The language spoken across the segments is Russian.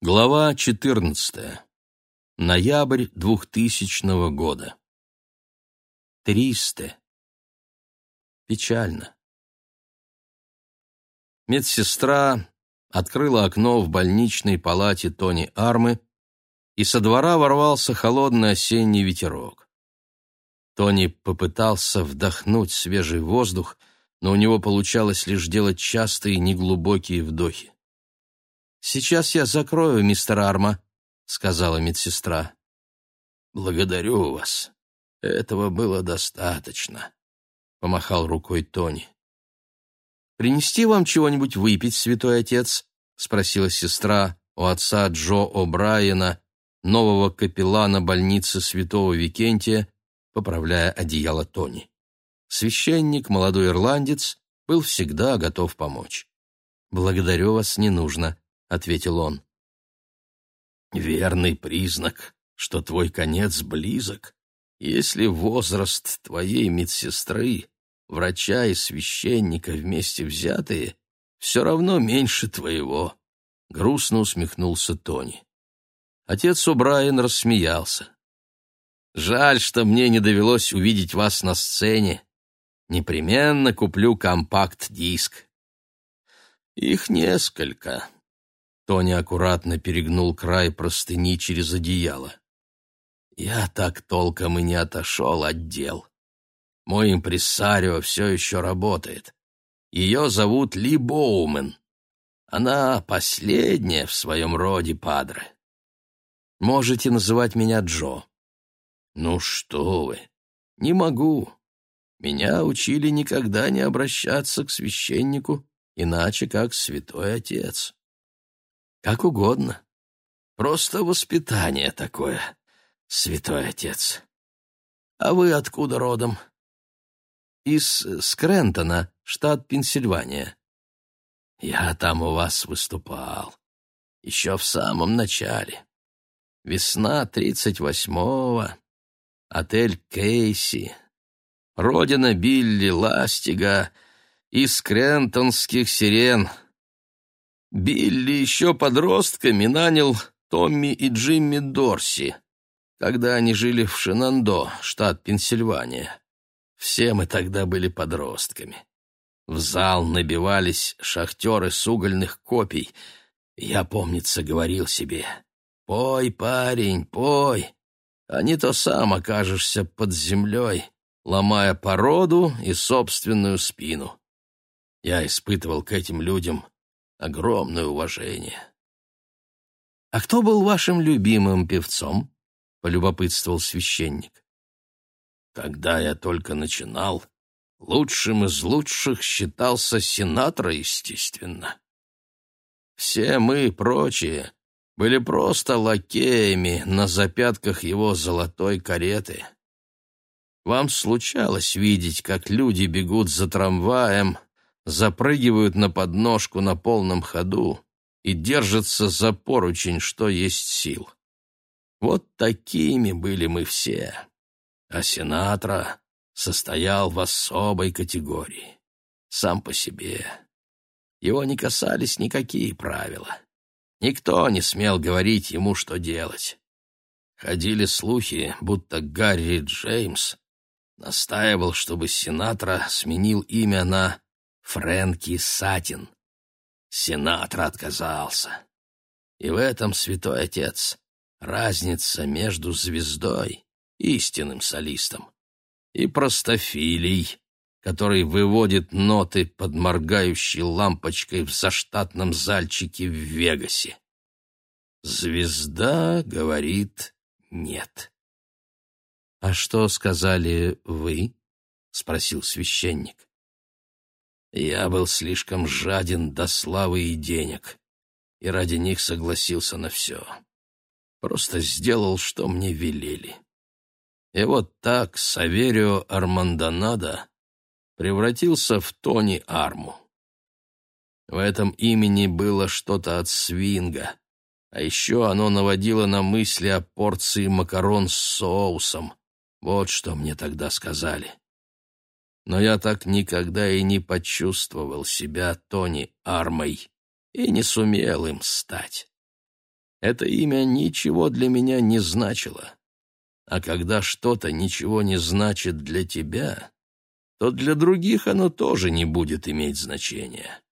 Глава 14. Ноябрь 2000 года. Триста. Печально. Медсестра открыла окно в больничной палате Тони Армы, и со двора ворвался холодный осенний ветерок. Тони попытался вдохнуть свежий воздух, но у него получалось лишь делать частые неглубокие вдохи. «Сейчас я закрою, мистер Арма», — сказала медсестра. «Благодарю вас. Этого было достаточно», — помахал рукой Тони. «Принести вам чего-нибудь выпить, святой отец?» — спросила сестра у отца Джо О'Брайена, нового капеллана больницы святого Викентия, поправляя одеяло Тони. Священник, молодой ирландец, был всегда готов помочь. «Благодарю вас, не нужно», — ответил он. «Верный признак, что твой конец близок, если возраст твоей медсестры, врача и священника вместе взятые, все равно меньше твоего», — грустно усмехнулся Тони. Отец О'Брайен рассмеялся. «Жаль, что мне не довелось увидеть вас на сцене. Непременно куплю компакт-диск». «Их несколько», Тони аккуратно перегнул край простыни через одеяло. «Я так толком и не отошел от дел. Мой импрессарио все еще работает. Ее зовут Ли Боумен. Она последняя в своем роде, падре. Можете называть меня Джо». «Ну что вы, не могу. Меня учили никогда не обращаться к священнику, иначе как святой отец». Как угодно. Просто воспитание такое, святой отец. А вы откуда родом? Из Скрентона, штат Пенсильвания. Я там у вас выступал. Еще в самом начале. Весна тридцать восьмого. Отель Кейси. Родина Билли Ластига из Крентонских сирен — Билли еще подростками нанял Томми и Джимми Дорси, когда они жили в Шинандо, штат Пенсильвания. Все мы тогда были подростками. В зал набивались шахтеры с угольных копий. Я, помнится, говорил себе, «Пой, парень, пой, а не то сам окажешься под землей, ломая породу и собственную спину». Я испытывал к этим людям огромное уважение. «А кто был вашим любимым певцом?» — полюбопытствовал священник. «Когда я только начинал, лучшим из лучших считался Синатра, естественно. Все мы, прочие, были просто лакеями на запятках его золотой кареты. Вам случалось видеть, как люди бегут за трамваем, запрыгивают на подножку на полном ходу и держатся за поручень, что есть сил. Вот такими были мы все. А Синатра состоял в особой категории, сам по себе. Его не касались никакие правила. Никто не смел говорить ему, что делать. Ходили слухи, будто Гарри Джеймс настаивал, чтобы Синатра сменил имя на Фрэнки Сатин. Сенатор отказался. И в этом, святой отец, разница между звездой, истинным солистом, и простофилей, который выводит ноты под моргающей лампочкой в заштатном зальчике в Вегасе. Звезда говорит «нет». «А что сказали вы?» — спросил священник. Я был слишком жаден до славы и денег, и ради них согласился на все. Просто сделал, что мне велели. И вот так Саверио Армандонадо превратился в Тони Арму. В этом имени было что-то от свинга, а еще оно наводило на мысли о порции макарон с соусом. Вот что мне тогда сказали но я так никогда и не почувствовал себя Тони Армой и не сумел им стать. это имя ничего для меня не значило. А когда что-то ничего не значит для тебя, то для других оно тоже не будет иметь значения.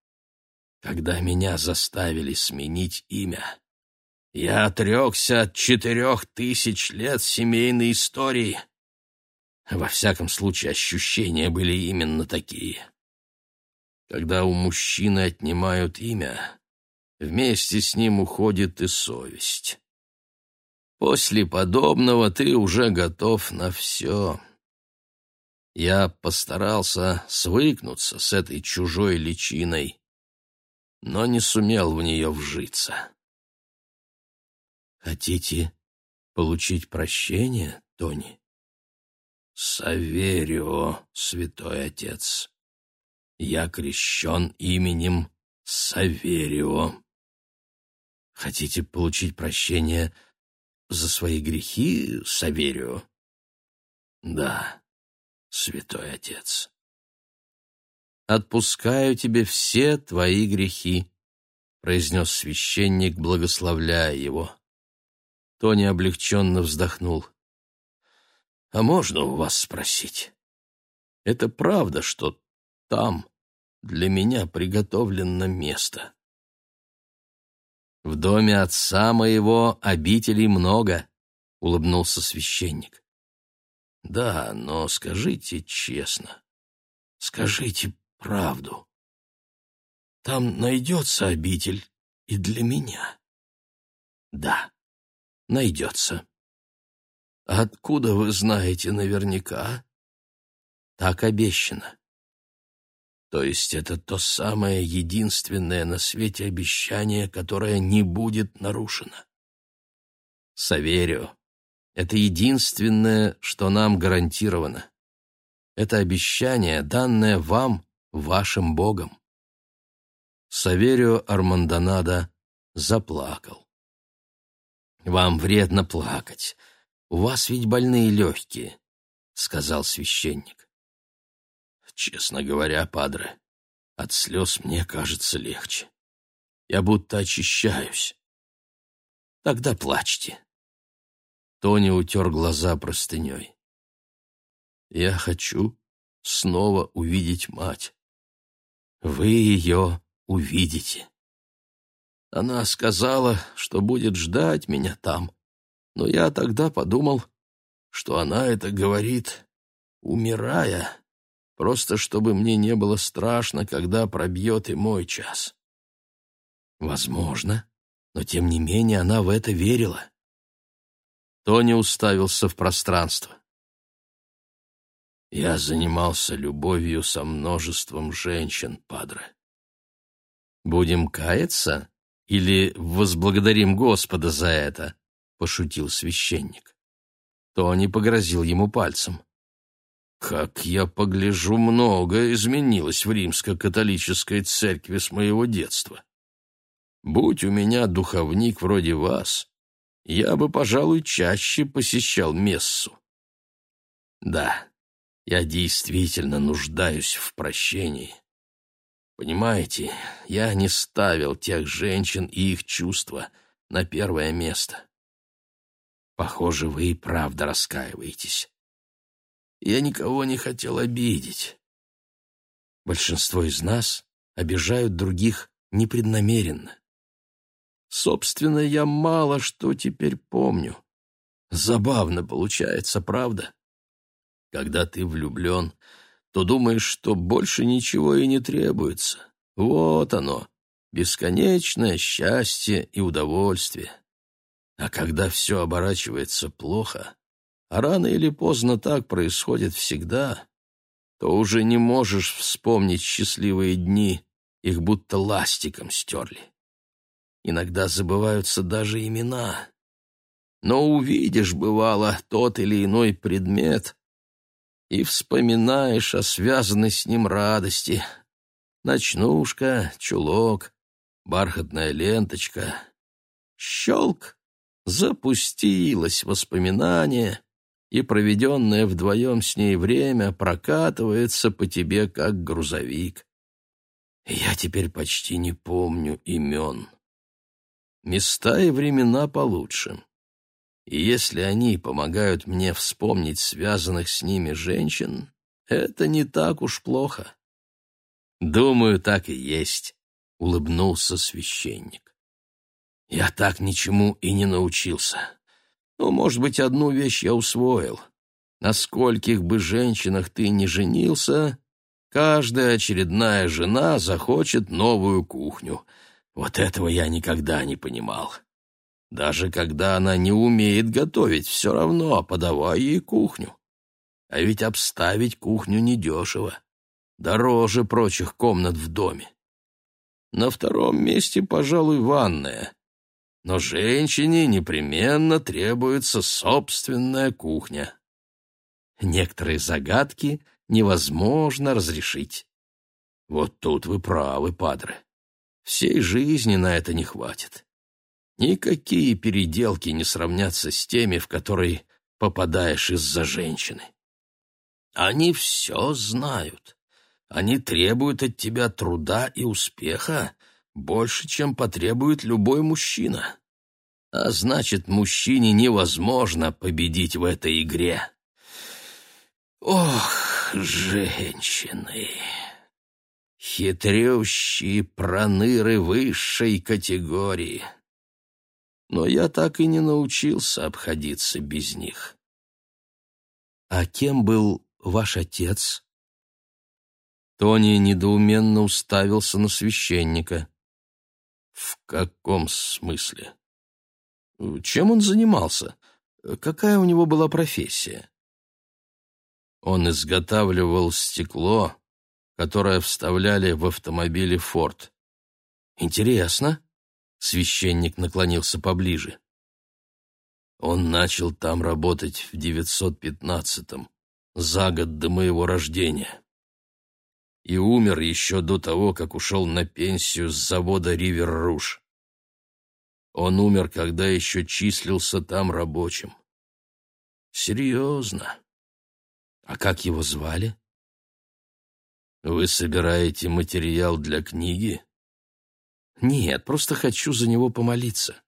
Когда меня заставили сменить имя, я отрекся от четырех тысяч лет семейной истории. Во всяком случае, ощущения были именно такие. Когда у мужчины отнимают имя, вместе с ним уходит и совесть. После подобного ты уже готов на все. Я постарался свыкнуться с этой чужой личиной, но не сумел в нее вжиться. Хотите получить прощение, Тони? Саверио, святой отец. Я крещен именем Саверио. Хотите получить прощение за свои грехи, Саверио? Да, святой отец. Отпускаю тебе все твои грехи, произнес священник, благословляя его. Тони облегченно вздохнул. «А можно у вас спросить? Это правда, что там для меня приготовлено место?» «В доме отца моего обителей много», — улыбнулся священник. «Да, но скажите честно, скажите правду. Там найдется обитель и для меня?» «Да», найдется. Откуда вы знаете наверняка? Так обещано. То есть это то самое единственное на свете обещание, которое не будет нарушено. Саверио, это единственное, что нам гарантировано. Это обещание, данное вам, вашим Богом. Саверио Армандонадо заплакал. «Вам вредно плакать. У вас ведь больные легкие», — сказал священник. «Честно говоря, падре, от слез мне кажется легче. Я будто очищаюсь. Тогда плачьте». Тони утер глаза простыней. «Я хочу снова увидеть мать. Вы ее увидите». Она сказала, что будет ждать меня там, но я тогда подумал, что она это говорит, умирая, просто чтобы мне не было страшно, когда пробьет и мой час. Возможно, но тем не менее она в это верила. Тони уставился в пространство. Я занимался любовью со множеством женщин, падре. Будем каяться? Или возблагодарим Господа за это?» — пошутил священник. Тони погрозил ему пальцем. «Как я погляжу, многое изменилось в римско-католической церкви с моего детства. Будь у меня духовник вроде вас, я бы, пожалуй, чаще посещал мессу. Да, я действительно нуждаюсь в прощении. Понимаете, я не ставил тех женщин и их чувства на первое место. Похоже, вы и правда раскаиваетесь. Я никого не хотел обидеть. Большинство из нас обижают других непреднамеренно. Собственно, я мало что теперь помню. Забавно получается, правда? Когда ты влюблен, то думаешь, что больше ничего и не требуется. Вот оно, бесконечное счастье и удовольствие. А когда все оборачивается плохо, а рано или поздно так происходит всегда, то уже не можешь вспомнить счастливые дни, их будто ластиком стерли. Иногда забываются даже имена. Но увидишь, бывало, тот или иной предмет, и вспоминаешь о связанной с ним радости. Ночнушка, чулок, бархатная ленточка. Щелк! Запустилось воспоминание, и проведенное вдвоем с ней время прокатывается по тебе, как грузовик. Я теперь почти не помню имен. места и времена получше. И если они помогают мне вспомнить связанных с ними женщин, это не так уж плохо. Думаю, так и есть, — улыбнулся священник. Я так ничему и не научился. Ну, может быть, одну вещь я усвоил. На скольких бы женщинах ты не женился, каждая очередная жена захочет новую кухню. Вот этого я никогда не понимал. Даже когда она не умеет готовить, все равно подавай ей кухню. А ведь обставить кухню недешево. Дороже прочих комнат в доме. На втором месте, пожалуй, ванная. Но женщине непременно требуется собственная кухня. Некоторые загадки невозможно разрешить. Вот тут вы правы, падре. Всей жизни на это не хватит. Никакие переделки не сравнятся с теми, в которые попадаешь из-за женщины. Они все знают. Они требуют от тебя труда и успеха больше, чем потребует любой мужчина. А значит, мужчине невозможно победить в этой игре. Ох, женщины! Хитрющие проныры высшей категории — но я так и не научился обходиться без них. «А кем был ваш отец?» Тони недоуменно уставился на священника. «В каком смысле? Чем он занимался? Какая у него была профессия?» Он изготавливал стекло, которое вставляли в автомобили «Форд». «Интересно», Священник наклонился поближе. Он начал там работать в 915-м, за год до моего рождения. И умер еще до того, как ушел на пенсию с завода «Ривер Руш». Он умер, когда еще числился там рабочим. Серьезно. А как его звали? Вы собираете материал для книги? Нет, просто хочу за него помолиться.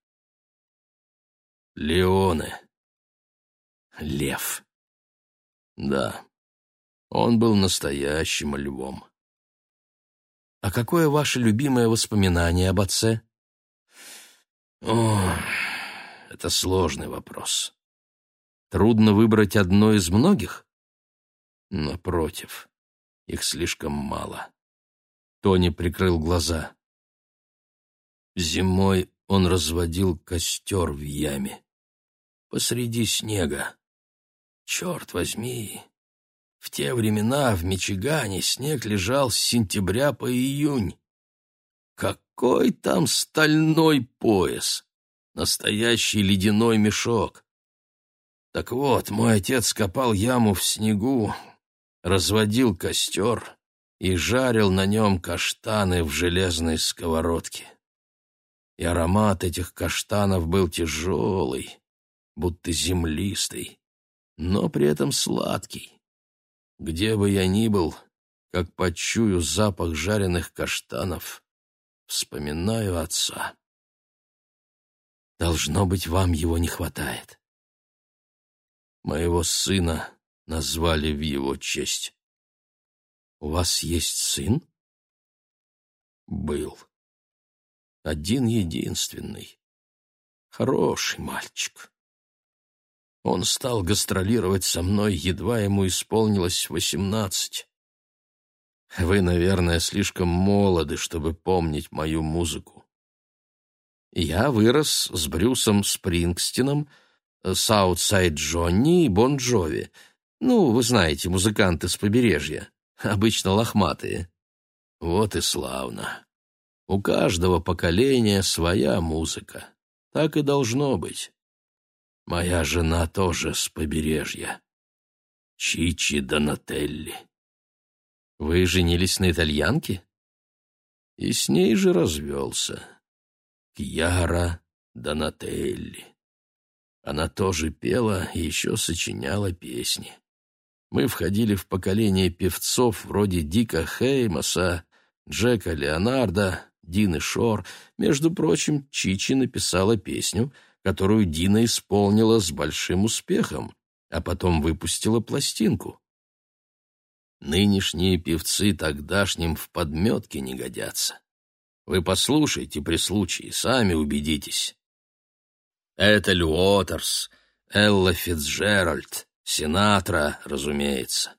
Леоне. Лев. Да, он был настоящим львом. А какое ваше любимое воспоминание об отце? О, это сложный вопрос. Трудно выбрать одно из многих? Напротив, их слишком мало. Тони прикрыл глаза. Зимой он разводил костер в яме. Посреди снега. Черт возьми! В те времена в Мичигане снег лежал с сентября по июнь. Какой там стальной пояс! Настоящий ледяной мешок. Так вот, мой отец копал яму в снегу, разводил костер и жарил на нем каштаны в железной сковородке и аромат этих каштанов был тяжелый, будто землистый, но при этом сладкий. Где бы я ни был, как почую запах жареных каштанов, вспоминаю отца. Должно быть, вам его не хватает. Моего сына назвали в его честь. У вас есть сын? Был один-единственный. Хороший мальчик. Он стал гастролировать со мной, едва ему исполнилось восемнадцать. Вы, наверное, слишком молоды, чтобы помнить мою музыку. Я вырос с Брюсом Спрингстином, Саутсайд Джонни и Бон Джови. Ну, вы знаете, музыканты с побережья, обычно лохматые. Вот и славно. У каждого поколения своя музыка. Так и должно быть. Моя жена тоже с побережья. Чичи Донателли. Вы женились на итальянке? И с ней же развелся. Кьяра Донателли. Она тоже пела и еще сочиняла песни. Мы входили в поколение певцов вроде Дика Хеймаса, Джека Леонарда, Дины Шор. Между прочим, Чичи написала песню, которую Дина исполнила с большим успехом, а потом выпустила пластинку. Нынешние певцы тогдашним в подметки не годятся. Вы послушайте при случае, сами убедитесь. Этель Уотерс, Элла Фицджеральд, Синатра, разумеется.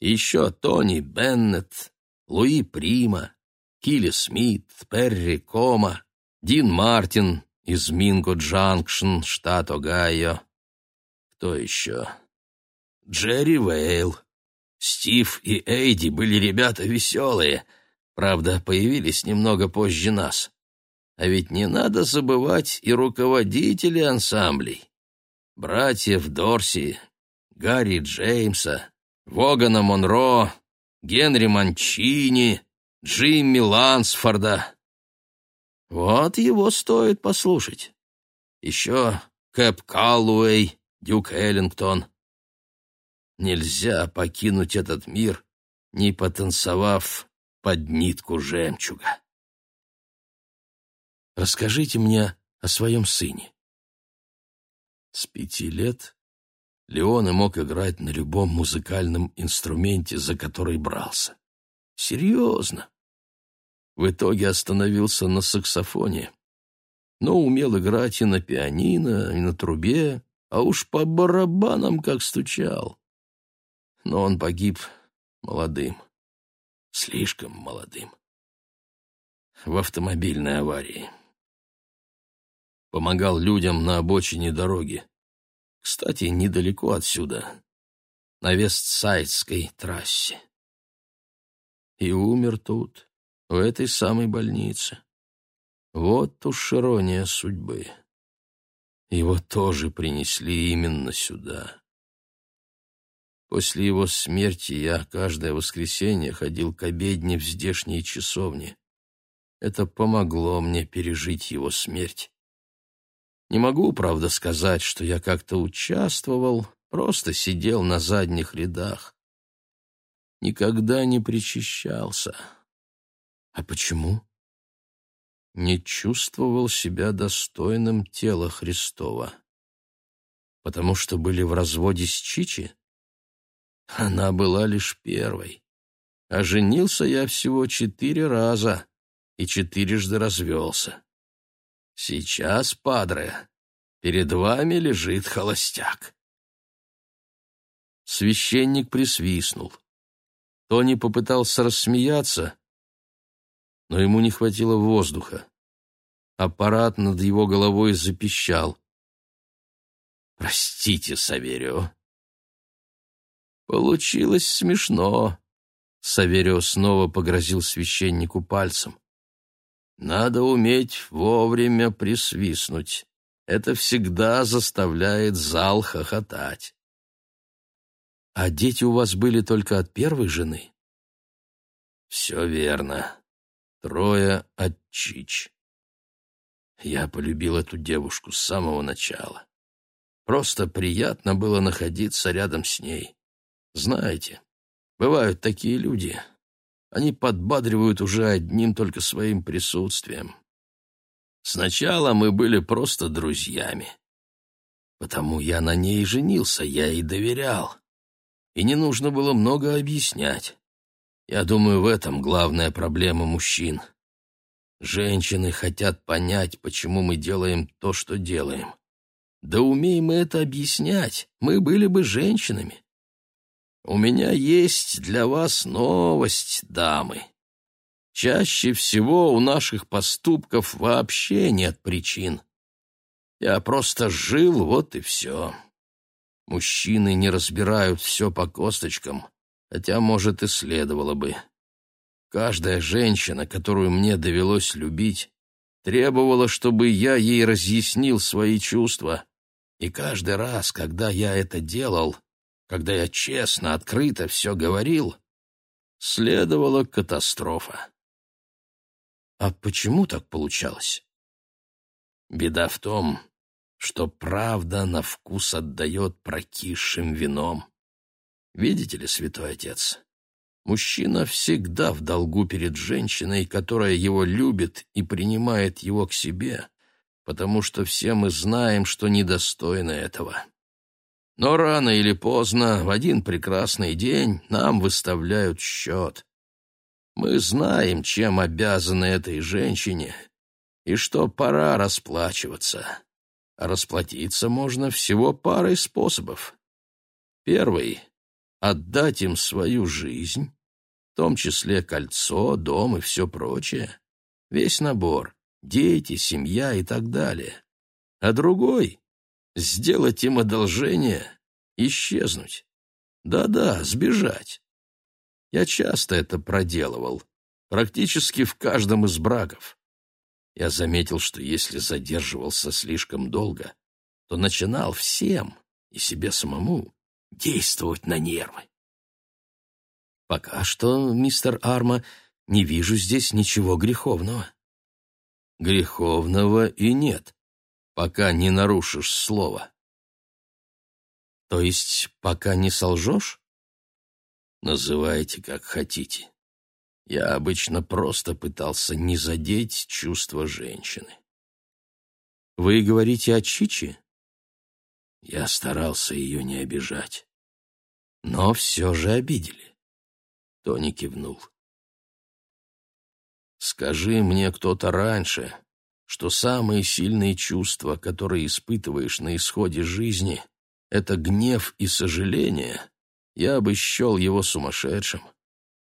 Еще Тони Беннет, Луи Прима, Кили Смит, Перри Комо, Дин Мартин из Минго Джанкшн, штат Огайо. Кто еще? Джерри Вейл. Стив и Эйди были ребята веселые, правда, появились немного позже нас. А ведь не надо забывать и руководителей ансамблей. Братьев Дорси, Гарри Джеймса, Вогана Монро, Генри Манчини, Джимми Лансфорда. Вот его стоит послушать. Еще Кэп Каллуэй, Дюк Эллингтон. Нельзя покинуть этот мир, не потанцевав под нитку жемчуга. Расскажите мне о своем сыне. С пяти лет Леоне мог играть на любом музыкальном инструменте, за который брался. Серьезно. В итоге остановился на саксофоне, но умел играть и на пианино, и на трубе, а уж по барабанам как стучал. Но он погиб молодым, слишком молодым, в автомобильной аварии. Помогал людям на обочине дороги. Кстати, недалеко отсюда, на Вестсайдской трассе. И умер тут, в этой самой больнице. Вот уж ирония судьбы. Его тоже принесли именно сюда. После его смерти я каждое воскресенье ходил к обедне в здешней часовне. Это помогло мне пережить его смерть. Не могу, правда, сказать, что я как-то участвовал, просто сидел на задних рядах. Никогда не причащался. А почему? Не чувствовал себя достойным тела Христова. Потому что были в разводе с Чичи? Она была лишь первой. А женился я всего четыре раза и четырежды развелся. Сейчас, падре, перед вами лежит холостяк. Священник присвистнул. Тони попытался рассмеяться, но ему не хватило воздуха. Аппарат над его головой запищал. «Простите, Саверио». «Получилось смешно», — Саверио снова погрозил священнику пальцем. Надо уметь вовремя присвистнуть. Это всегда заставляет зал хохотать. А дети у вас были только от первой жены? Все верно. Трое от Чич. Я полюбил эту девушку с самого начала. Просто приятно было находиться рядом с ней. Знаете, бывают такие люди, они подбадривают уже одним только своим присутствием. Сначала мы были просто друзьями. Потому я на ней и женился, я ей доверял. И не нужно было много объяснять. Я думаю, в этом главная проблема мужчин. Женщины хотят понять, почему мы делаем то, что делаем. Да умеем мы это объяснять, мы были бы женщинами. У меня есть для вас новость, дамы. Чаще всего у наших поступков вообще нет причин. Я просто жил, вот и все. Мужчины не разбирают все по косточкам, хотя, может, и следовало бы. Каждая женщина, которую мне довелось любить, требовала, чтобы я ей разъяснил свои чувства. И каждый раз, когда я это делал, когда я честно, открыто все говорил, следовала катастрофа. А почему так получалось? Беда в том, что правда на вкус отдает прокисшим вином. Видите ли, святой отец, Мужчина всегда в долгу перед женщиной, которая его любит и принимает его к себе, потому что все мы знаем, что недостойны этого. Но рано или поздно, в один прекрасный день, нам выставляют счет. Мы знаем, чем обязаны этой женщине, и что пора расплачиваться. А расплатиться можно всего парой способов. Первый — отдать им свою жизнь, в том числе кольцо, дом и все прочее. Весь набор — дети, семья и так далее. А другой — сделать им одолжение, исчезнуть. Да-да, сбежать. Я часто это проделывал, практически в каждом из браков. Я заметил, что если задерживался слишком долго, то начинал всем и себе самому действовать на нервы. Пока что, мистер Арма, не вижу здесь ничего греховного. Греховного и нет, пока не нарушишь слово. То есть, пока не солжешь? Называйте, как хотите. Я обычно просто пытался не задеть чувства женщины. Вы говорите о Чичи? Я старался ее не обижать. Но все же обидели. Тони кивнул. Скажи мне кто-то раньше, что самые сильные чувства, которые испытываешь на исходе жизни, это гнев и сожаление, я бы счел его сумасшедшим.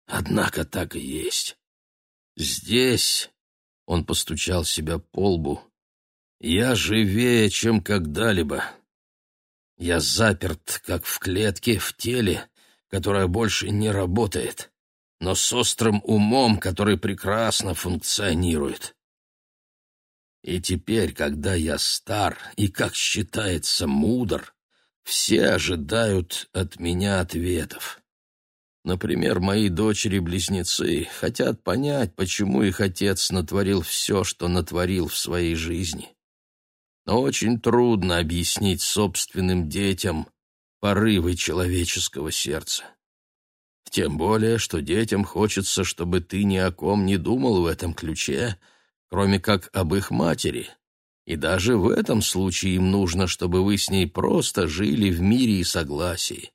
Однако так и есть. Здесь, — он постучал себя по лбу, — я живее, чем когда-либо. Я заперт, как в клетке, в теле, которое больше не работает, но с острым умом, который прекрасно функционирует. И теперь, когда я стар и, как считается, мудр, все ожидают от меня ответов. Например, мои дочери-близнецы хотят понять, почему их отец натворил все, что натворил в своей жизни но очень трудно объяснить собственным детям порывы человеческого сердца. Тем более, что детям хочется, чтобы ты ни о ком не думал в этом ключе, кроме как об их матери. И даже в этом случае им нужно, чтобы вы с ней просто жили в мире и согласии.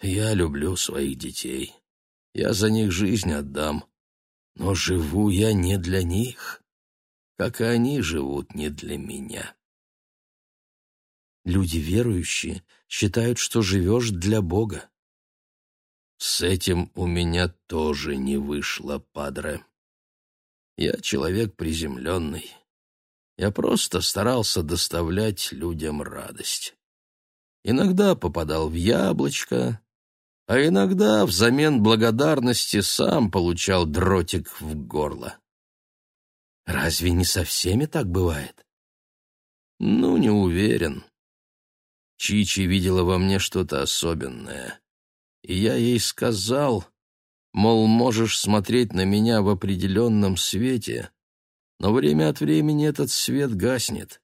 Я люблю своих детей. Я за них жизнь отдам. Но живу я не для них как и они живут не для меня. Люди верующие считают, что живешь для Бога. С этим у меня тоже не вышло, падре. Я человек приземленный. Я просто старался доставлять людям радость. Иногда попадал в яблочко, а иногда взамен благодарности сам получал дротик в горло. Разве не со всеми так бывает? Ну, не уверен. Чичи видела во мне что-то особенное. И я ей сказал, мол, можешь смотреть на меня в определенном свете, но время от времени этот свет гаснет.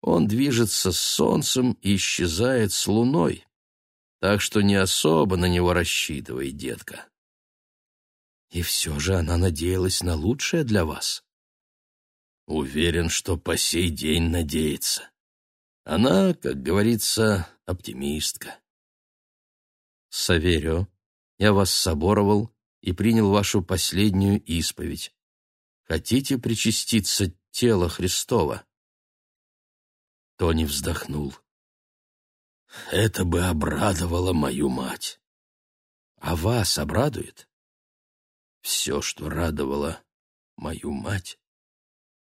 Он движется с солнцем и исчезает с луной. Так что не особо на него рассчитывай, детка. И все же она надеялась на лучшее для вас. Уверен, что по сей день надеется. Она, как говорится, оптимистка. Саверио, я вас соборовал и принял вашу последнюю исповедь. Хотите причаститься тела Христова? Тони вздохнул. Это бы обрадовало мою мать. А вас обрадует? Все, что радовало мою мать,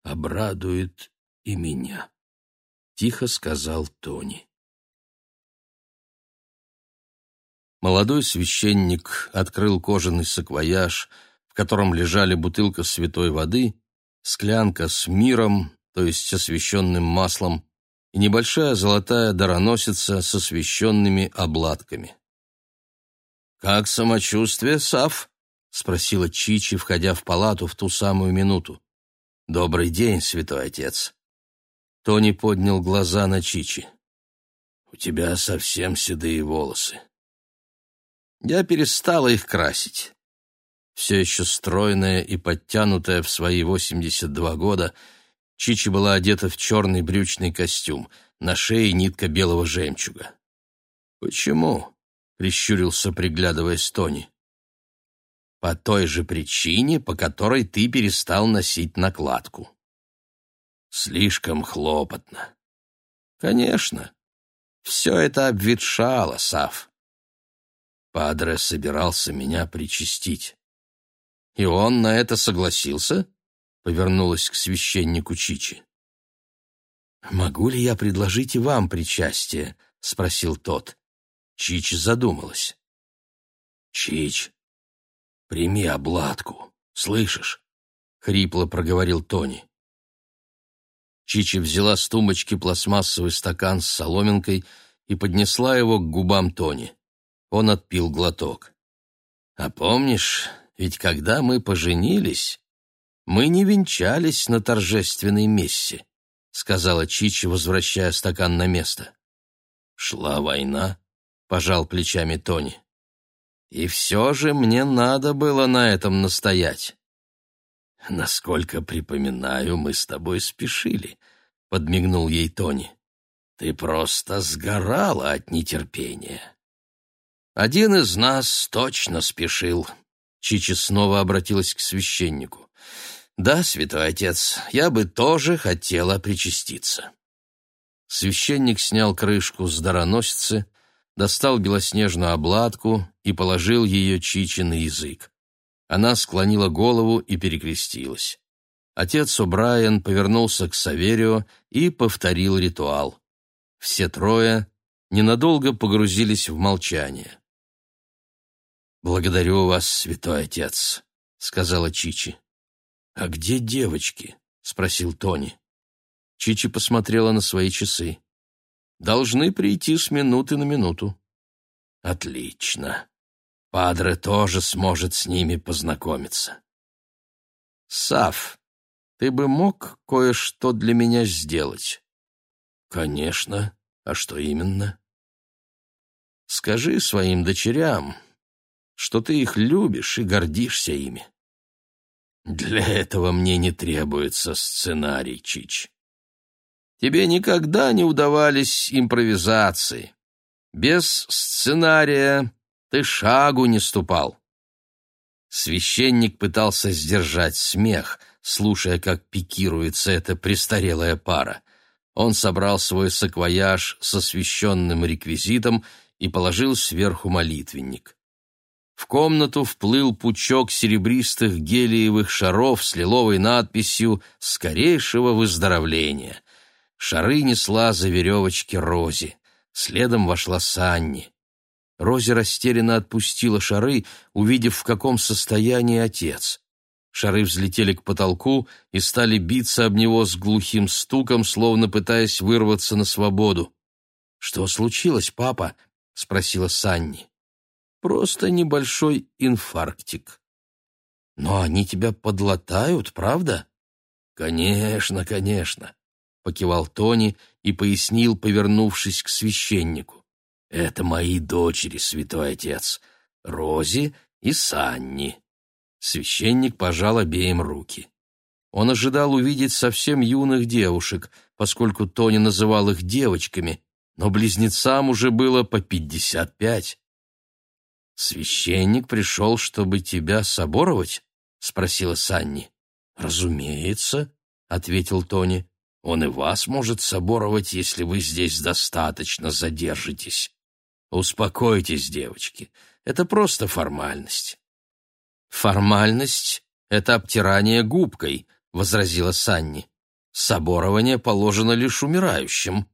обрадует и меня», — тихо сказал Тони. Молодой священник открыл кожаный саквояж, в котором лежали бутылка святой воды, склянка с миром, то есть освященным маслом, и небольшая золотая дароносица с освященными обладками. «Как самочувствие, Сав?» — спросила Чичи, входя в палату в ту самую минуту. «Добрый день, святой отец!» Тони поднял глаза на Чичи. «У тебя совсем седые волосы». я перестала их красить. Все еще стройная и подтянутая в свои 82 года, Чичи была одета в черный брючный костюм, на шее нитка белого жемчуга. «Почему?» — прищурился, приглядываясь Тони. «По той же причине, по которой ты перестал носить накладку». «Слишком хлопотно». «Конечно. Все это обветшало, Сав. Падре собирался меня причастить. И он на это согласился? Повернулась к священнику Чичи. «Могу ли я предложить и вам причастие?» — спросил тот. Чич задумалась. «Чич, прими обладку, слышишь?» — хрипло проговорил Тони. Чичи взяла с тумбочки пластмассовый стакан с соломинкой и поднесла его к губам Тони. Он отпил глоток. «А помнишь, ведь когда мы поженились, мы не венчались на торжественной мессе», сказала Чичи, возвращая стакан на место. «Шла война», — пожал плечами Тони. «И все же мне надо было на этом настоять». «Насколько припоминаю, мы с тобой спешили», — подмигнул ей Тони. «Ты просто сгорала от нетерпения». Один из нас точно спешил. Чичи снова обратилась к священнику. Да, святой отец, я бы тоже хотела причаститься. Священник снял крышку с дароносицы, достал белоснежную обладку и положил ее Чичи на язык. Она склонила голову и перекрестилась. Отец О'Брайен повернулся к Саверио и повторил ритуал. Все трое ненадолго погрузились в молчание. «Благодарю вас, святой отец», — сказала Чичи. «А где девочки?» — спросил Тони. Чичи посмотрела на свои часы. «Должны прийти с минуты на минуту». «Отлично. Падре тоже сможет с ними познакомиться». «Сав, ты бы мог кое-что для меня сделать?» «Конечно. А что именно?» «Скажи своим дочерям, что ты их любишь и гордишься ими. Для этого мне не требуется сценарий, Чич. Тебе никогда не удавались импровизации. Без сценария ты шагу не ступал. Священник пытался сдержать смех, слушая, как пикируется эта престарелая пара. Он собрал свой саквояж с освященным реквизитом и положил сверху молитвенник. В комнату вплыл пучок серебристых гелиевых шаров с лиловой надписью «Скорейшего выздоровления». Шары несла за веревочки Рози. Следом вошла Санни. Рози растерянно отпустила шары, увидев, в каком состоянии отец. Шары взлетели к потолку и стали биться об него с глухим стуком, словно пытаясь вырваться на свободу. «Что случилось, папа?» — спросила Санни. Просто небольшой инфарктик. Но они тебя подлатают, правда? Конечно, конечно, покивал Тони и пояснил, повернувшись к священнику. Это мои дочери, святой отец, Рози и Санни. Священник пожал обеим руки. Он ожидал увидеть совсем юных девушек, поскольку Тони называл их девочками, но близнецам уже было по пятьдесят пять. «Священник пришел, чтобы тебя соборовать?» — спросила Санни. «Разумеется», — ответил Тони. «Он и вас может соборовать, если вы здесь достаточно задержитесь. Успокойтесь, девочки, это просто формальность». «Формальность — это обтирание губкой», — возразила Санни. «Соборование положено лишь умирающим».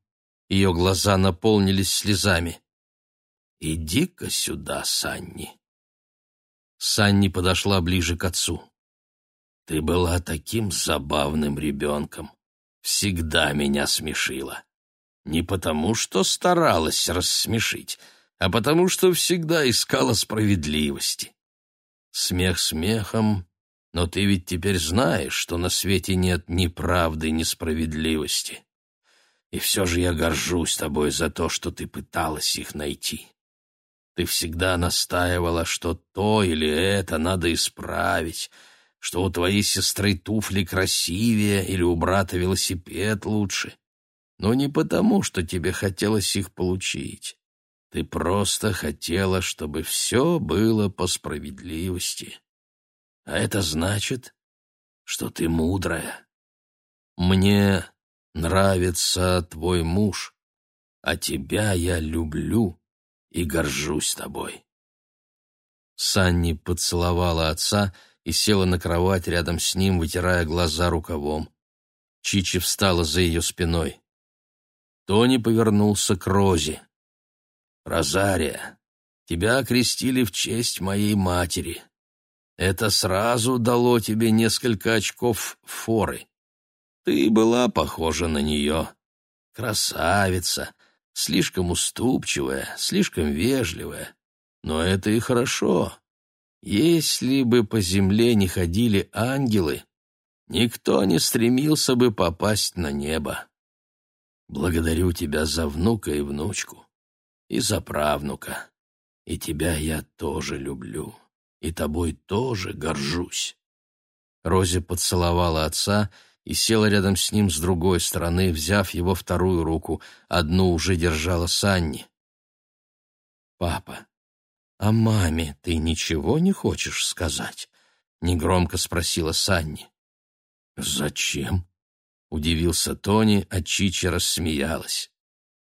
Ее глаза наполнились слезами. «Иди-ка сюда, Санни». Санни подошла ближе к отцу. «Ты была таким забавным ребенком. Всегда меня смешила. Не потому, что старалась рассмешить, а потому, что всегда искала справедливости. Смех смехом, но ты ведь теперь знаешь, что на свете нет ни правды, ни справедливости. И все же я горжусь тобой за то, что ты пыталась их найти. Ты всегда настаивала, что то или это надо исправить, что у твоей сестры туфли красивее или у брата велосипед лучше. Но не потому, что тебе хотелось их получить. Ты просто хотела, чтобы все было по справедливости. А это значит, что ты мудрая. Мне нравится твой муж, а тебя я люблю и горжусь тобой. Санни поцеловала отца и села на кровать рядом с ним, вытирая глаза рукавом. Чичи встала за ее спиной. Тони повернулся к Розе. «Розария, тебя окрестили в честь моей матери. Это сразу дало тебе несколько очков форы. Ты была похожа на нее. Красавица, слишком уступчивая, слишком вежливая. Но это и хорошо. Если бы по земле не ходили ангелы, никто не стремился бы попасть на небо. Благодарю тебя за внука и внучку, и за правнука. И тебя я тоже люблю, и тобой тоже горжусь. Рози поцеловала отца и села рядом с ним с другой стороны, взяв его вторую руку, одну уже держала Санни. «Папа, а маме ты ничего не хочешь сказать?» — негромко спросила Санни. «Зачем?» — удивился Тони, а Чичи рассмеялась.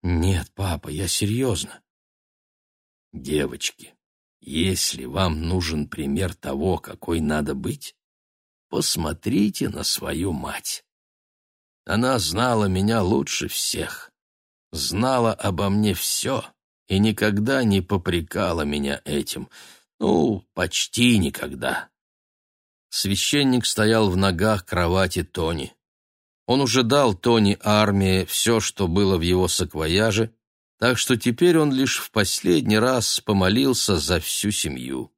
«Нет, папа, я серьезно». «Девочки, если вам нужен пример того, какой надо быть, посмотрите на свою мать. Она знала меня лучше всех, знала обо мне все и никогда не попрекала меня этим. Ну, почти никогда». Священник стоял в ногах кровати Тони. Он уже дал Тони армии все, что было в его саквояже, так что теперь он лишь в последний раз помолился за всю семью.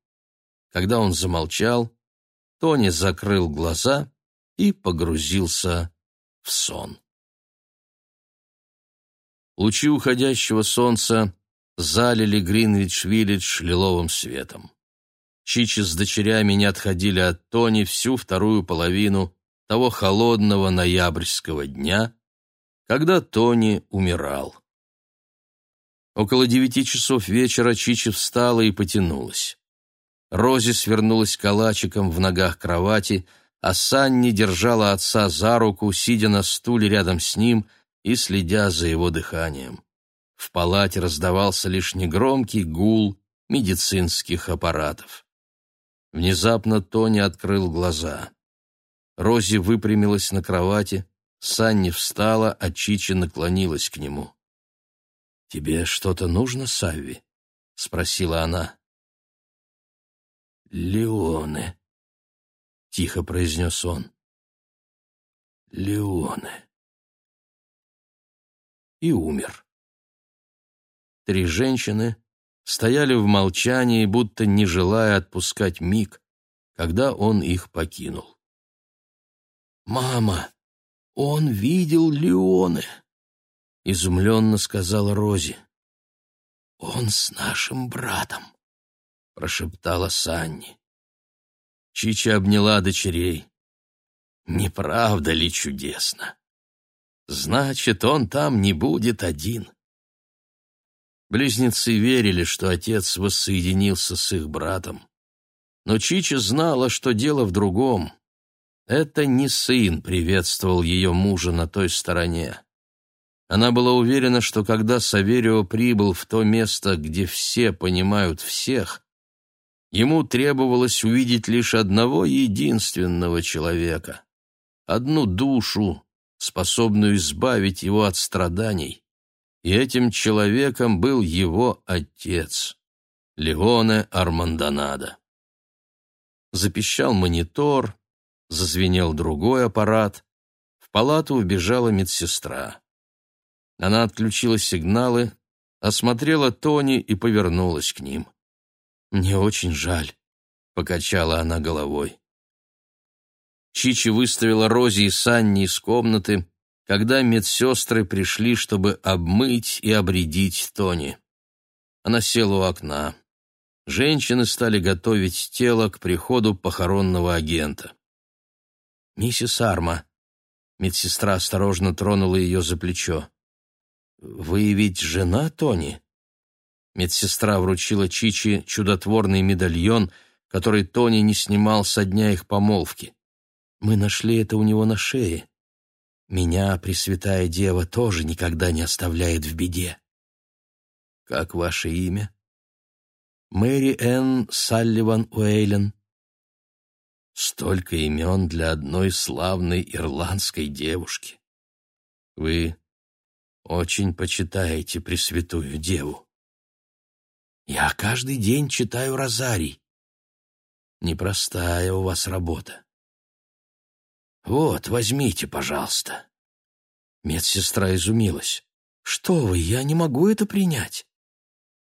Когда он замолчал, Тони закрыл глаза и погрузился в сон. Лучи уходящего солнца залили Гринвич-Виллидж лиловым светом. Чичи с дочерями не отходили от Тони всю вторую половину того холодного ноябрьского дня, когда Тони умирал. Около девяти часов вечера Чичи встала и потянулась. Рози свернулась калачиком в ногах кровати, а Санни держала отца за руку, сидя на стуле рядом с ним и следя за его дыханием. В палате раздавался лишь негромкий гул медицинских аппаратов. Внезапно Тони открыл глаза. Рози выпрямилась на кровати, Санни встала, а Чичи наклонилась к нему. «Тебе что-то нужно, Савви?» — спросила она. «Леоне», — тихо произнес он. «Леоне». И умер. Три женщины стояли в молчании, будто не желая отпускать миг, когда он их покинул. «Мама, он видел Леоне!» — изумленно сказала Рози. «Он с нашим братом», — прошептала Санни. Чича обняла дочерей. «Не правда ли чудесно? Значит, он там не будет один». Близнецы верили, что отец воссоединился с их братом. Но Чича знала, что дело в другом. Это не сын приветствовал ее мужа на той стороне. Она была уверена, что когда Саверио прибыл в то место, где все понимают всех, ему требовалось увидеть лишь одного единственного человека, одну душу, способную избавить его от страданий. И этим человеком был его отец, Леоне Армандонадо. Запищал монитор, Зазвенел другой аппарат. В палату убежала медсестра. Она отключила сигналы, осмотрела Тони и повернулась к ним. «Мне очень жаль», — покачала она головой. Чичи выставила Рози и Санни из комнаты, когда медсестры пришли, чтобы обмыть и обредить Тони. Она села у окна. Женщины стали готовить тело к приходу похоронного агента. «Миссис Арма», — медсестра осторожно тронула ее за плечо. «Вы ведь жена Тони?» Медсестра вручила Чичи чудотворный медальон, который Тони не снимал со дня их помолвки. «Мы нашли это у него на шее. Меня, Пресвятая Дева, тоже никогда не оставляет в беде». «Как ваше имя?» «Мэри Энн Салливан Уэйлен». «Столько имен для одной славной ирландской девушки. Вы очень почитаете Пресвятую Деву». Я каждый день читаю розарий. Непростая у вас работа. Вот, возьмите, пожалуйста. Медсестра изумилась. Что вы, я не могу это принять.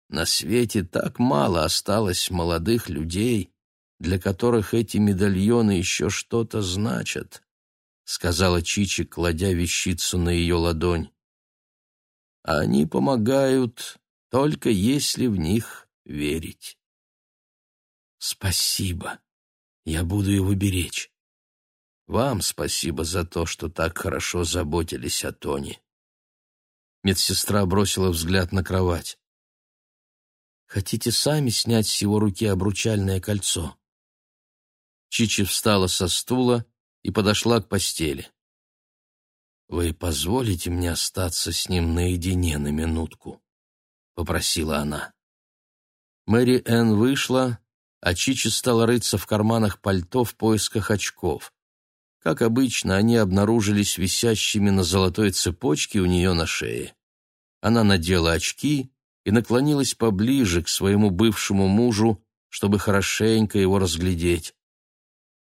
На свете так мало осталось молодых людей, для которых эти медальоны еще что-то значат, сказала Чичи, кладя вещицу на ее ладонь. Они помогают только если в них верить. Спасибо. Я буду его беречь. Вам спасибо за то, что так хорошо заботились о Тони. Медсестра бросила взгляд на кровать. Хотите сами снять с его руки обручальное кольцо? Чичи встала со стула и подошла к постели. Вы позволите мне остаться с ним наедине на минутку? попросила она. Мэри Энн вышла, а Чичи стала рыться в карманах пальто в поисках очков. Как обычно, они обнаружились висящими на золотой цепочке у нее на шее. Она надела очки и наклонилась поближе к своему бывшему мужу, чтобы хорошенько его разглядеть.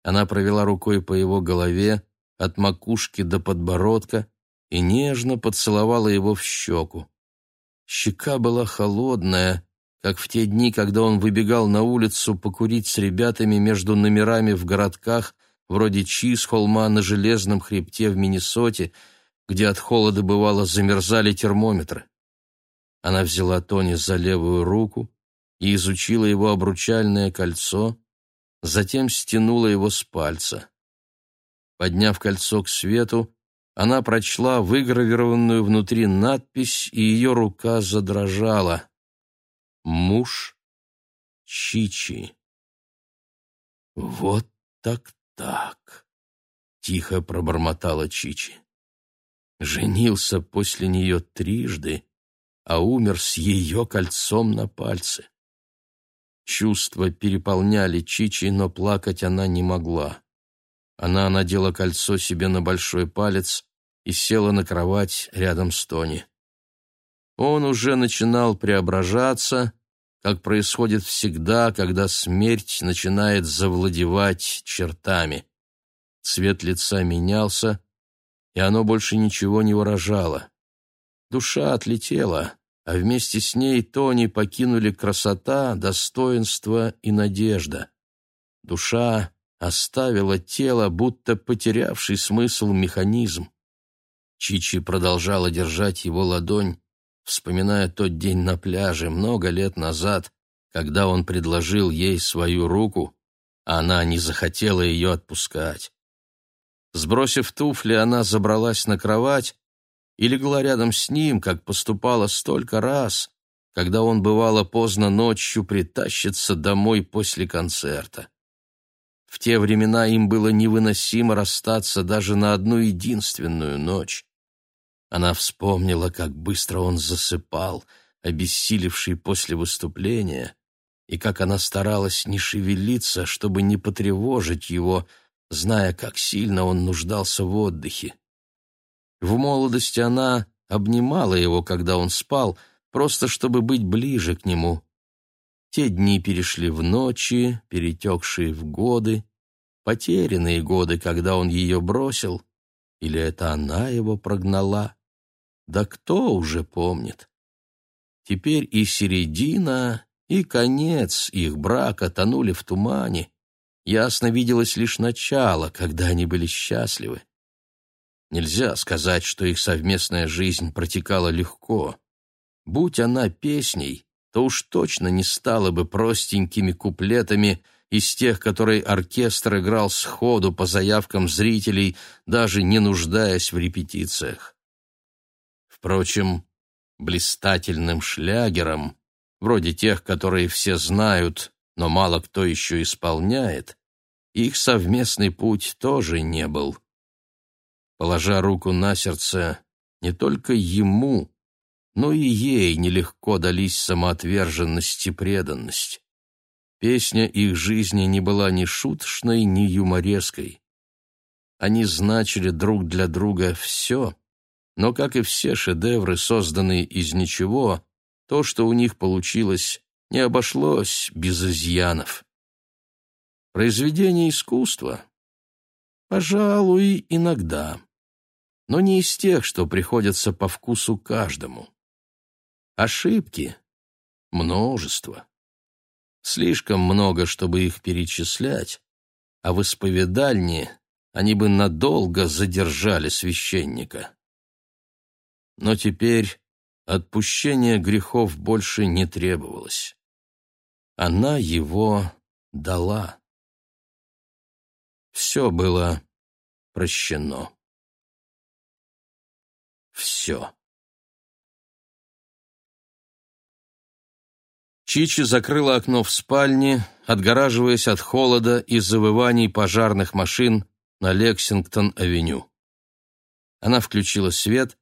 Она провела рукой по его голове, от макушки до подбородка, и нежно поцеловала его в щеку. Щека была холодная, как в те дни, когда он выбегал на улицу покурить с ребятами между номерами в городках, вроде Чисхолма на Железном хребте в Миннесоте, где от холода бывало замерзали термометры. Она взяла Тони за левую руку и изучила его обручальное кольцо, затем стянула его с пальца. Подняв кольцо к свету, она прочла выгравированную внутри надпись, и ее рука задрожала. «Муж Чичи». «Вот так-так», — тихо пробормотала Чичи. Женился после нее трижды, а умер с ее кольцом на пальце. Чувства переполняли Чичи, но плакать она не могла. Она надела кольцо себе на большой палец и села на кровать рядом с Тони. Он уже начинал преображаться, как происходит всегда, когда смерть начинает завладевать чертами. Цвет лица менялся, и оно больше ничего не выражало. Душа отлетела, а вместе с ней Тони покинули красота, достоинство и надежда. Душа оставила тело, будто потерявший смысл механизм. Чичи продолжала держать его ладонь, вспоминая тот день на пляже много лет назад, когда он предложил ей свою руку, а она не захотела ее отпускать. Сбросив туфли, она забралась на кровать и легла рядом с ним, как поступала столько раз, когда он, бывало, поздно ночью притащится домой после концерта. В те времена им было невыносимо расстаться даже на одну единственную ночь. Она вспомнила, как быстро он засыпал, обессилевший после выступления, и как она старалась не шевелиться, чтобы не потревожить его, зная, как сильно он нуждался в отдыхе. В молодости она обнимала его, когда он спал, просто чтобы быть ближе к нему. Те дни перешли в ночи, перетекшие в годы, потерянные годы, когда он ее бросил, или это она его прогнала. Да кто уже помнит? Теперь и середина, и конец их брака тонули в тумане. Ясно виделось лишь начало, когда они были счастливы. Нельзя сказать, что их совместная жизнь протекала легко. Будь она песней, то уж точно не стало бы простенькими куплетами из тех, которые оркестр играл сходу по заявкам зрителей, даже не нуждаясь в репетициях. Впрочем, блистательным шлягером, вроде тех, которые все знают, но мало кто еще исполняет, их совместный путь тоже не был. Положа руку на сердце, не только ему, но и ей нелегко дались самоотверженность и преданность. Песня их жизни не была ни шуточной, ни юмореской. Они значили друг для друга все, но, как и все шедевры, созданные из ничего, то, что у них получилось, не обошлось без изъянов. Произведение искусства? Пожалуй, иногда. Но не из тех, что приходятся по вкусу каждому. Ошибки? Множество. Слишком много, чтобы их перечислять, а в исповедальне они бы надолго задержали священника. Но теперь отпущение грехов больше не требовалось. Она его дала. Все было прощено. Все. Чичи закрыла окно в спальне, отгораживаясь от холода и завываний пожарных машин на Лексингтон-авеню. Она включила свет,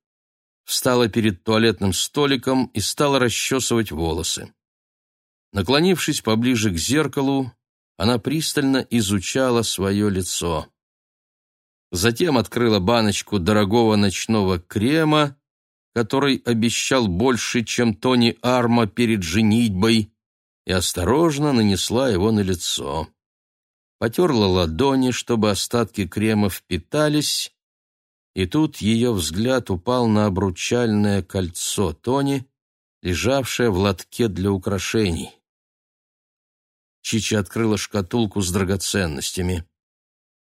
встала перед туалетным столиком и стала расчесывать волосы. Наклонившись поближе к зеркалу, она пристально изучала свое лицо. Затем открыла баночку дорогого ночного крема, который обещал больше, чем Тони Арма перед женитьбой, и осторожно нанесла его на лицо. Потерла ладони, чтобы остатки крема впитались, и тут ее взгляд упал на обручальное кольцо Тони, лежавшее в лотке для украшений. Чичи открыла шкатулку с драгоценностями.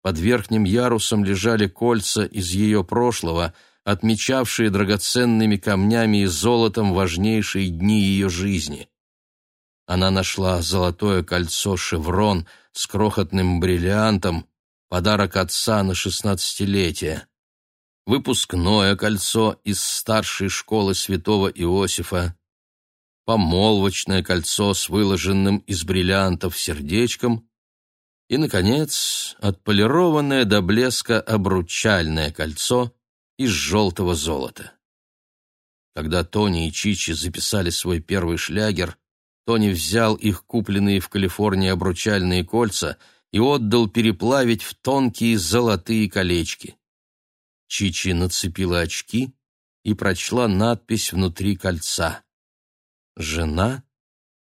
Под верхним ярусом лежали кольца из ее прошлого, отмечавшие драгоценными камнями и золотом важнейшие дни ее жизни. Она нашла золотое кольцо «Шеврон» с крохотным бриллиантом, подарок отца на шестнадцатилетие, выпускное кольцо из старшей школы святого Иосифа, помолвочное кольцо с выложенным из бриллиантов сердечком и, наконец, отполированное до блеска обручальное кольцо из желтого золота. Когда Тони и Чичи записали свой первый шлягер, Тони взял их купленные в Калифорнии обручальные кольца и отдал переплавить в тонкие золотые колечки. Чичи нацепила очки и прочла надпись внутри кольца. Жена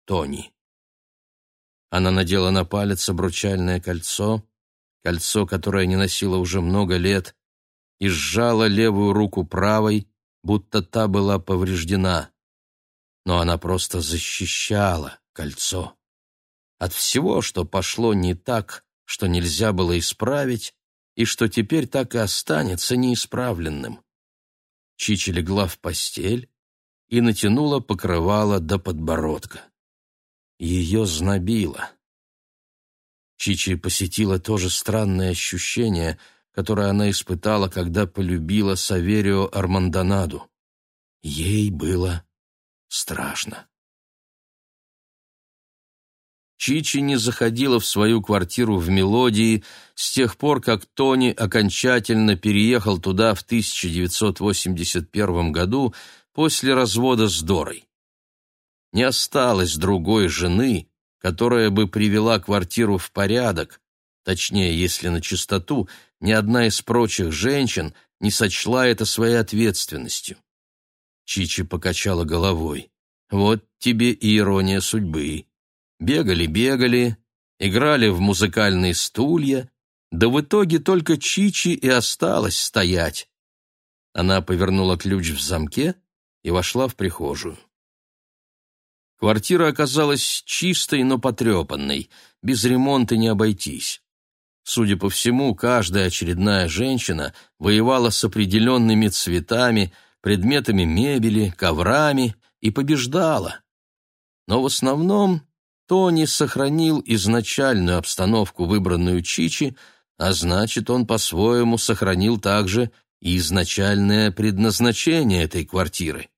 Тони. Она надела на палец обручальное кольцо, кольцо, которое не носила уже много лет, и сжала левую руку правой, будто та была повреждена. Но она просто защищала кольцо. От всего, что пошло не так, что нельзя было исправить, и что теперь так и останется неисправленным. Чичи легла в постель, и натянула покрывало до подбородка. Ее знобило. Чичи посетила то же странное ощущение, которое она испытала, когда полюбила Саверио Армандонаду. Ей было страшно. Чичи не заходила в свою квартиру в Мелодии с тех пор, как Тони окончательно переехал туда в 1981 году после развода с Дорой. Не осталось другой жены, которая бы привела квартиру в порядок, точнее, если на чистоту, ни одна из прочих женщин не сочла это своей ответственностью. Чичи покачала головой. Вот тебе и ирония судьбы. Бегали-бегали, играли в музыкальные стулья, да в итоге только Чичи и осталось стоять. Она повернула ключ в замке и вошла в прихожую. Квартира оказалась чистой, но потрепанной, без ремонта не обойтись. Судя по всему, каждая очередная женщина воевала с определенными цветами, предметами мебели, коврами и побеждала. но в основном Тони сохранил изначальную обстановку, выбранную Чичи, а значит, он по-своему сохранил также и изначальное предназначение этой квартиры.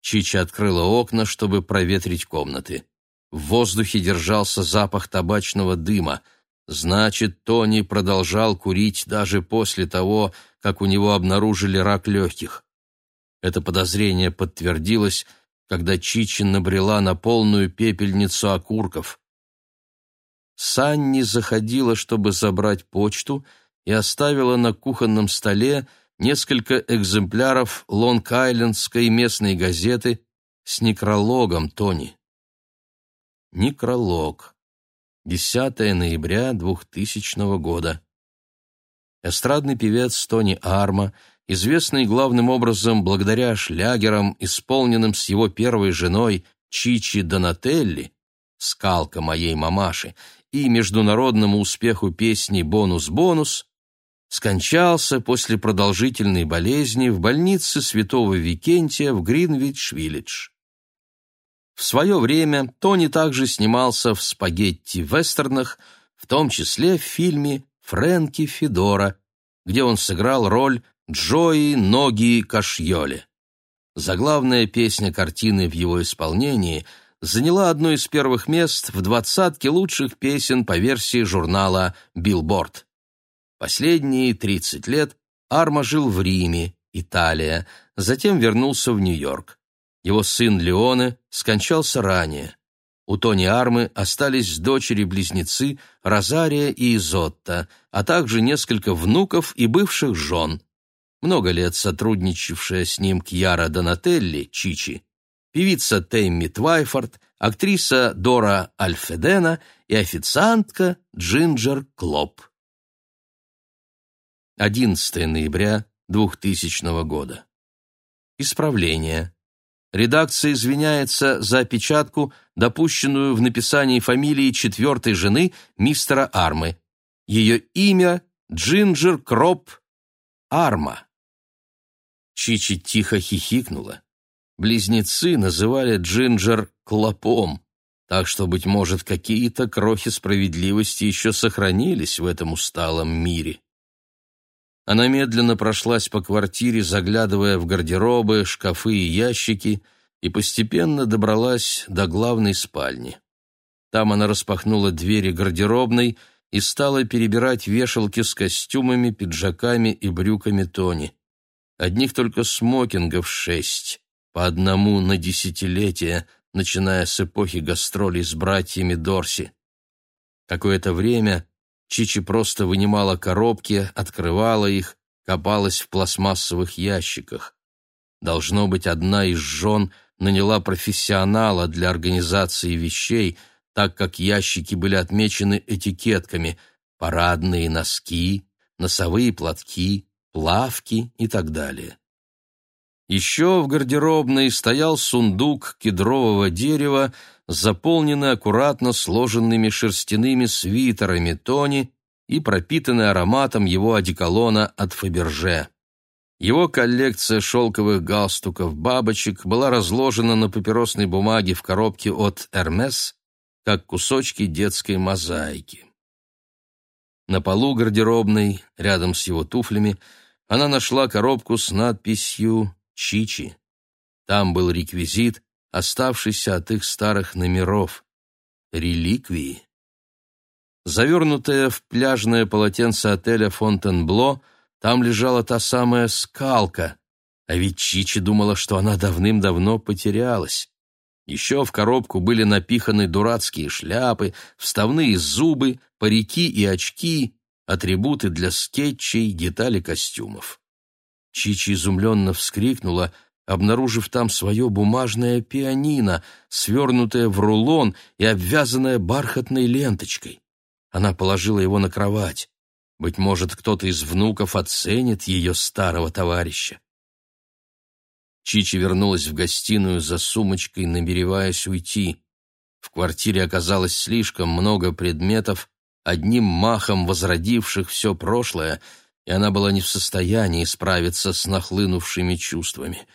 Чичи открыла окна, чтобы проветрить комнаты. В воздухе держался запах табачного дыма. Значит, Тони продолжал курить даже после того, как у него обнаружили рак легких. Это подозрение подтвердилось, когда Чичи набрела на полную пепельницу окурков. Санни заходила, чтобы забрать почту, и оставила на кухонном столе несколько экземпляров Лонг-Айлендской местной газеты с некрологом Тони. Некролог. 10 ноября 2000 года. Эстрадный певец Тони Арма, известный главным образом благодаря шлягерам, исполненным с его первой женой Чичи Донателли, «Скалка моей мамаши», и международному успеху песни «Бонус-бонус», скончался после продолжительной болезни в больнице святого Викентия в Гринвич-Виллидж. В свое время Тони также снимался в спагетти-вестернах, в том числе в фильме «Фрэнки Федора», где он сыграл роль Джои Ноги Кашьоле. Заглавная песня картины в его исполнении заняла одно из первых мест в двадцатке лучших песен по версии журнала «Билборд». Последние 30 лет Арма жил в Риме, Италия, затем вернулся в Нью-Йорк. Его сын Леоне скончался ранее. У Тони Армы остались дочери-близнецы Розария и Изотта, а также несколько внуков и бывших жен. Много лет сотрудничавшая с ним Кьяра Донателли, Чичи, певица Тэмми Твайфорд, актриса Дора Альфедена и официантка Джинджер Клоп. 11 ноября 2000 года. Исправление. Редакция извиняется за опечатку, допущенную в написании фамилии четвертой жены мистера Армы. Ее имя Джинджер Кроп Арма. Чичи тихо хихикнула. Близнецы называли Джинджер Клопом, так что, быть может, какие-то крохи справедливости еще сохранились в этом усталом мире. Она медленно прошлась по квартире, заглядывая в гардеробы, шкафы и ящики, и постепенно добралась до главной спальни. Там она распахнула двери гардеробной и стала перебирать вешалки с костюмами, пиджаками и брюками Тони. Одних только смокингов шесть, по одному на десятилетия, начиная с эпохи гастролей с братьями Дорси. Какое-то время Чичи просто вынимала коробки, открывала их, копалась в пластмассовых ящиках. Должно быть, одна из жен наняла профессионала для организации вещей, так как ящики были отмечены этикетками «парадные носки», «носовые платки», «плавки» и так далее. Еще в гардеробной стоял сундук кедрового дерева, заполненный аккуратно сложенными шерстяными свитерами Тони и пропитанный ароматом его одеколона от Фаберже. Его коллекция шелковых галстуков-бабочек была разложена на папиросной бумаге в коробке от «Эрмес», как кусочки детской мозаики. На полу гардеробной, рядом с его туфлями, она нашла коробку с надписью Чичи. Там был реквизит, оставшийся от их старых номеров. Реликвии. Завернутая в пляжное полотенце отеля Фонтенбло, там лежала та самая скалка, а ведь Чичи думала, что она давным-давно потерялась. Еще в коробку были напиханы дурацкие шляпы, вставные зубы, парики и очки, атрибуты для скетчей, детали костюмов. Чичи изумленно вскрикнула, обнаружив там свое бумажное пианино, свернутое в рулон и обвязанное бархатной ленточкой. Она положила его на кровать. Быть может, кто-то из внуков оценит ее старого товарища. Чичи вернулась в гостиную за сумочкой, намереваясь уйти. В квартире оказалось слишком много предметов, одним махом возродивших все прошлое — и она была не в состоянии справиться с нахлынувшими чувствами.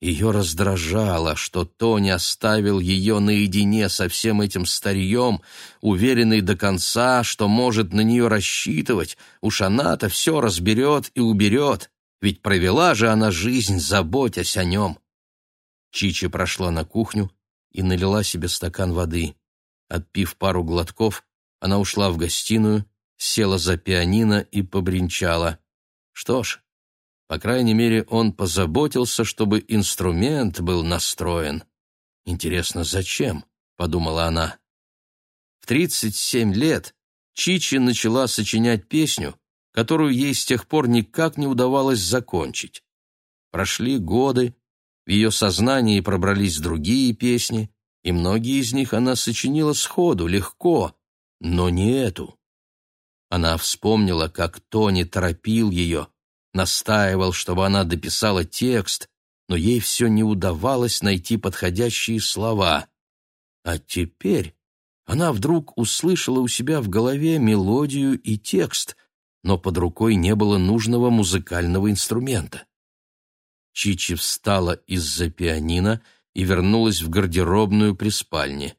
Ее раздражало, что Тони оставил ее наедине со всем этим старьем, уверенный до конца, что может на нее рассчитывать, уж она-то все разберет и уберет, ведь провела же она жизнь, заботясь о нем. Чичи прошла на кухню и налила себе стакан воды. Отпив пару глотков, она ушла в гостиную, села за пианино и побренчала. Что ж, по крайней мере, он позаботился, чтобы инструмент был настроен. «Интересно, зачем?» — подумала она. В 37 лет Чичи начала сочинять песню, которую ей с тех пор никак не удавалось закончить. Прошли годы, в ее сознании пробрались другие песни, и многие из них она сочинила сходу, легко, но не эту. Она вспомнила, как Тони торопил ее, настаивал, чтобы она дописала текст, но ей все не удавалось найти подходящие слова. А теперь она вдруг услышала у себя в голове мелодию и текст, но под рукой не было нужного музыкального инструмента. Чичи встала из-за пианино и вернулась в гардеробную при спальне.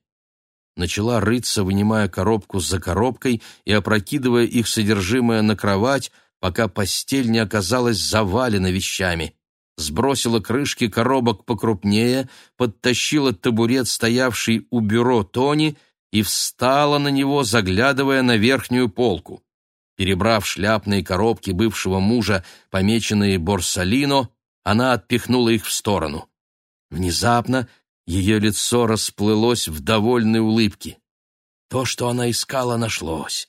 Начала рыться, вынимая коробку за коробкой и опрокидывая их содержимое на кровать, пока постель не оказалась завалена вещами. Сбросила крышки коробок покрупнее, подтащила табурет, стоявший у бюро Тони, и встала на него, заглядывая на верхнюю полку. Перебрав шляпные коробки бывшего мужа, помеченные Борсалино, она отпихнула их в сторону. Внезапно ее лицо расплылось в довольной улыбке. То, что она искала, нашлось.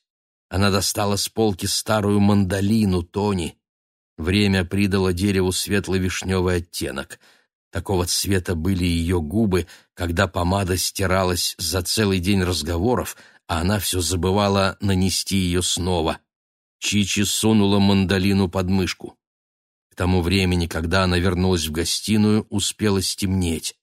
Она достала с полки старую мандолину Тони. Время придало дереву светло-вишневый оттенок. Такого цвета были ее губы, когда помада стиралась за целый день разговоров, а она все забывала нанести ее снова. Чичи сунула мандолину под мышку. К тому времени, когда она вернулась в гостиную, успело стемнеть.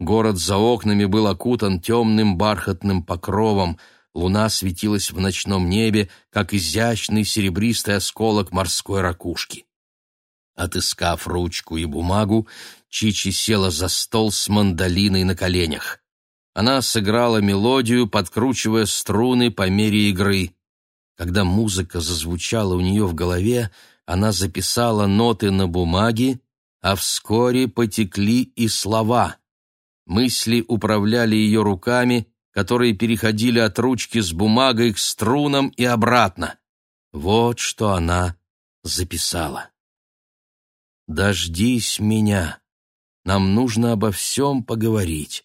Город за окнами был окутан темным бархатным покровом — Луна светилась в ночном небе, как изящный серебристый осколок морской ракушки. Отыскав ручку и бумагу, Чичи села за стол с мандолиной на коленях. Она сыграла мелодию, подкручивая струны по мере игры. Когда музыка зазвучала у нее в голове, она записала ноты на бумаге, а вскоре потекли и слова. Мысли управляли ее руками, которые переходили от ручки с бумагой к струнам и обратно. Вот что она записала. «Дождись меня. Нам нужно обо всем поговорить.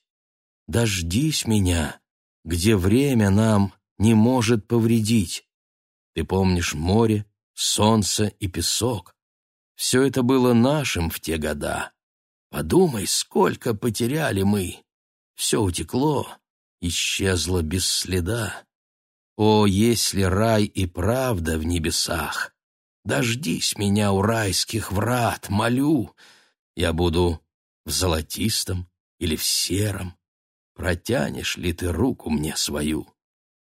Дождись меня, где время нам не может повредить. Ты помнишь море, солнце и песок. Все это было нашим в те года. Подумай, сколько потеряли мы. Все утекло, исчезла без следа. О, если рай и правда в небесах! Дождись меня у райских врат, молю. Я буду в золотистом или в сером. Протянешь ли ты руку мне свою?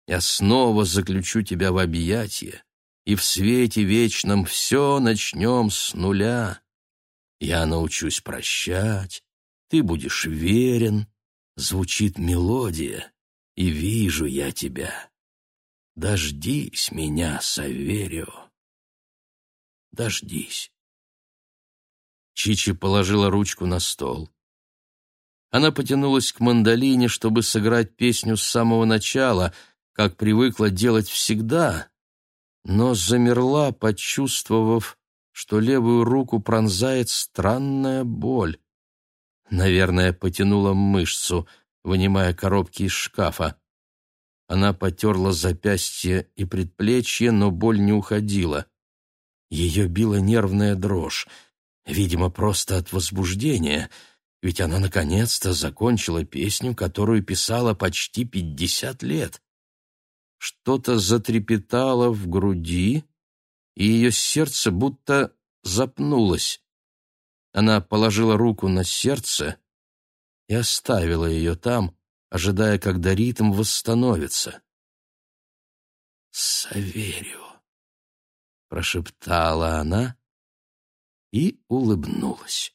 Я снова заключу тебя в объятия, и в свете вечном все начнем с нуля. Я научусь прощать, ты будешь верен, звучит мелодия, и вижу я тебя. Дождись меня, Саверио. Дождись. Чичи положила ручку на стол. Она потянулась к мандолине, чтобы сыграть песню с самого начала, как привыкла делать всегда, но замерла, почувствовав, что левую руку пронзает странная боль. Наверное, потянула мышцу, вынимая коробки из шкафа. Она потерла запястье и предплечье, но боль не уходила. Ее била нервная дрожь, видимо, просто от возбуждения, ведь она наконец-то закончила песню, которую писала почти пятьдесят лет. Что-то затрепетало в груди, и ее сердце будто запнулось. Она положила руку на сердце и оставила ее там, ожидая, когда ритм восстановится. «Саверио», — прошептала она и улыбнулась.